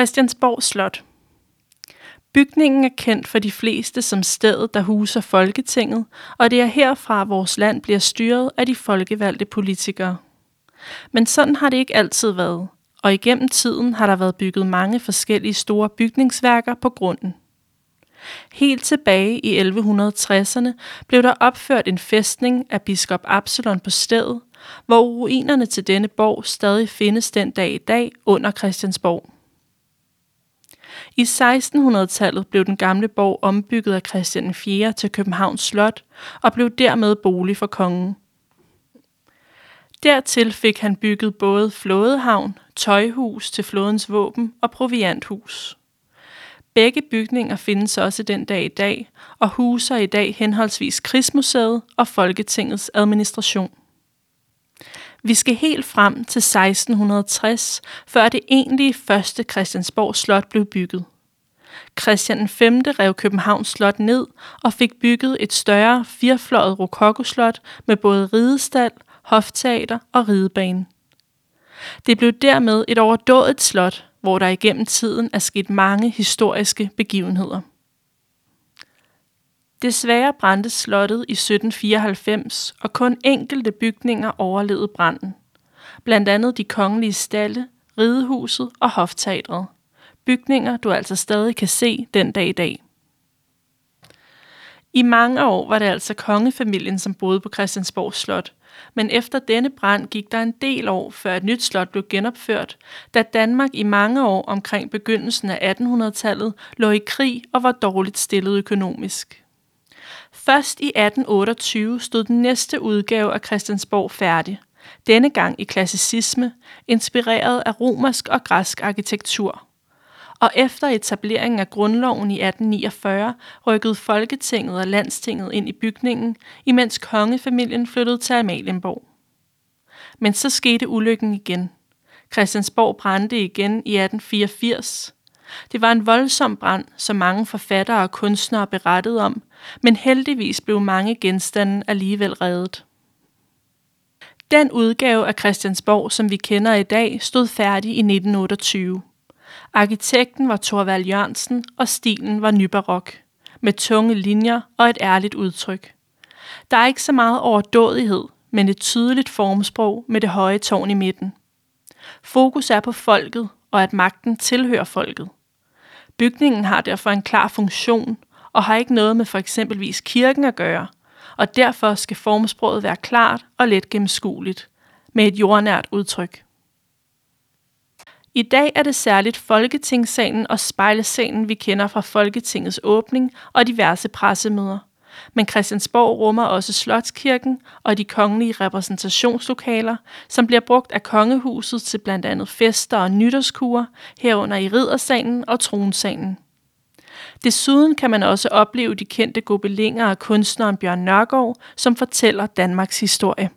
Christiansborg Slot Bygningen er kendt for de fleste som stedet, der huser Folketinget, og det er herfra, vores land bliver styret af de folkevalgte politikere. Men sådan har det ikke altid været, og igennem tiden har der været bygget mange forskellige store bygningsværker på grunden. Helt tilbage i 1160'erne blev der opført en fæstning af biskop Absalon på stedet, hvor ruinerne til denne borg stadig findes den dag i dag under Christiansborg. I 1600-tallet blev den gamle borg ombygget af Christian 4. til Københavns Slot og blev dermed bolig for kongen. Dertil fik han bygget både flådehavn, tøjhus til flådens våben og provianthus. Begge bygninger findes også den dag i dag og huser i dag henholdsvis Krigsmuseet og Folketingets administration. Vi skal helt frem til 1660, før det egentlige første Christiansborg Slot blev bygget. Christian V rev Københavns Slot ned og fik bygget et større firefløjet rokokoslot med både ridestal, hofteater og ridebane. Det blev dermed et overdådigt slot, hvor der igennem tiden er sket mange historiske begivenheder. Desværre brændte slottet i 1794, og kun enkelte bygninger overlevede branden. Blandt andet de kongelige stalle, ridehuset og hofteatret. Bygninger, du altså stadig kan se den dag i dag. I mange år var det altså kongefamilien, som boede på Christiansborg Slot, men efter denne brand gik der en del år, før et nyt slot blev genopført, da Danmark i mange år omkring begyndelsen af 1800-tallet lå i krig og var dårligt stillet økonomisk. Først i 1828 stod den næste udgave af Christiansborg færdig, denne gang i klassicisme, inspireret af romersk og græsk arkitektur. Og efter etableringen af grundloven i 1849 rykkede Folketinget og Landstinget ind i bygningen, imens kongefamilien flyttede til Amalienborg. Men så skete ulykken igen. Christiansborg brændte igen i 1884. Det var en voldsom brand, som mange forfattere og kunstnere berettede om, men heldigvis blev mange genstande alligevel reddet. Den udgave af Christiansborg, som vi kender i dag, stod færdig i 1928. Arkitekten var Thorvald Jørgensen, og stilen var nybarok, med tunge linjer og et ærligt udtryk. Der er ikke så meget overdådighed, men et tydeligt formsprog med det høje tårn i midten. Fokus er på folket, og at magten tilhører folket. Bygningen har derfor en klar funktion og har ikke noget med for eksempelvis kirken at gøre, og derfor skal formsproget være klart og let gennemskueligt, med et jordnært udtryk. I dag er det særligt Folketingssalen og spejlesalen, vi kender fra Folketingets åbning og diverse pressemøder. Men Christiansborg rummer også Slotskirken og de kongelige repræsentationslokaler, som bliver brugt af kongehuset til blandt andet fester og nytårskurer, herunder i riddersalen og tronsalen. Desuden kan man også opleve de kendte gobelinger og kunstneren Bjørn Nørgaard, som fortæller Danmarks historie.